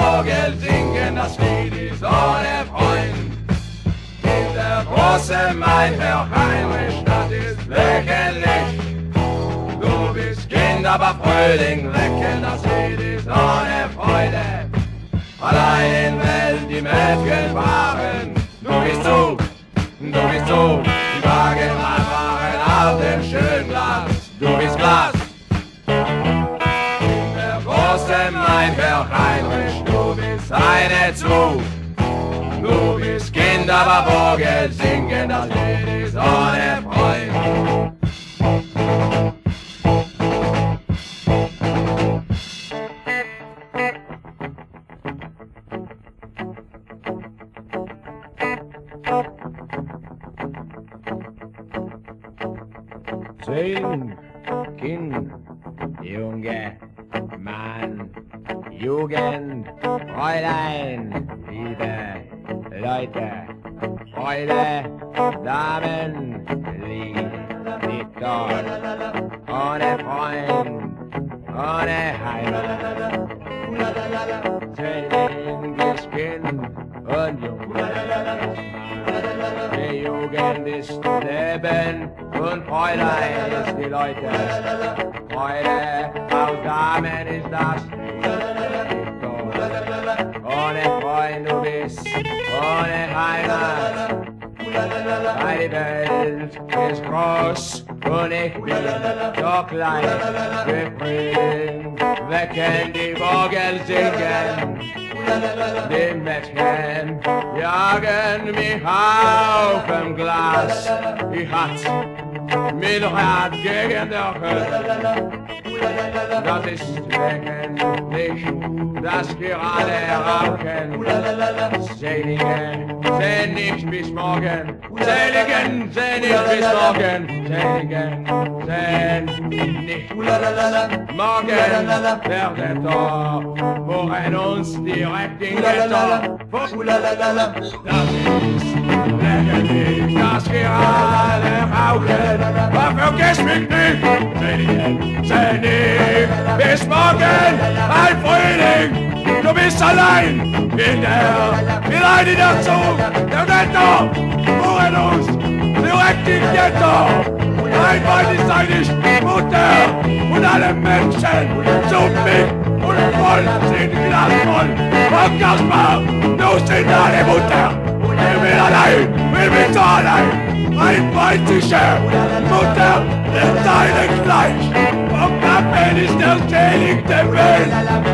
Vogel singen das Lied ist ohne Freund. In der große Main, Herr Heinrich, das ist lächerlich. Du bist Kind, aber Frühling, wecken das Lied ist ohne Freude. Allein in Welt die Mädchen waren, große Meinberg Heinrich, du bist eine zu. Du bist Kind, aber Vogel singen, das Lied ist ohne Freund. Sing, Kind, Junge, Mann, Jugend, Fräulein, liebe Leute, Freunde, Damen, liegen nicht dort, ohne Freund, ohne Heimat. Seliges Kind und Junge, die Jugend ist Leben und Fräulein ist die Leute. Freude aus Damen ist das Freund du bist, ohne Heimat. Die Welt ist groß und ich bin so klein. Frühling wecken die Vogel singen. Die Mädchen jagen mich auf dem Glas. Ich hat mir doch hart gegen der Hölle. Das ist wegen nicht, dass gerade rauchen. Selige, seh nicht bis morgen. Seligen, seh nicht bis morgen. Seligen, seh nicht. Morgen der Tor, worin uns direkt in Ghetto. Das ist lächerlich, dass gerade rauchen. Aber vergiss mich nicht, Seligen, seh nicht bis morgen. Ein Frühling, du bist allein in der, in der worin uns direkt in Ghetto. Ein Wein ist seine Mutter und alle Menschen mich und voll sind Glas voll. Und Kaspar, du sind deine Mutter. Ich bin allein, ich bin so allein. Ein weißische Mutter ist deine gleich. Ist der seligste Welt.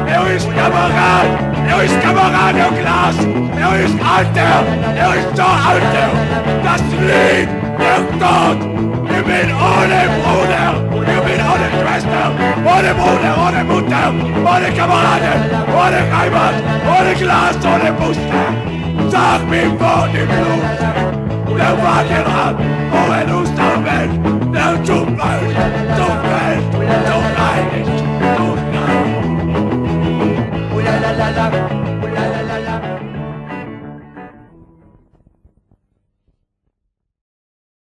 Er ist Kamerad, er ist Kamerad im Glas. Er ist alter, er ist so alter. Das Lied wird tot. Ich bin ohne Bruder, ich bin ohne Schwester, ohne Bruder, ohne Mutter, ohne Kameraden, ohne Heimat, ohne Glas, ohne Muster. Sag mir, wo die Blut, der Wagenrad, wohin uns der Welt, der Zufall, la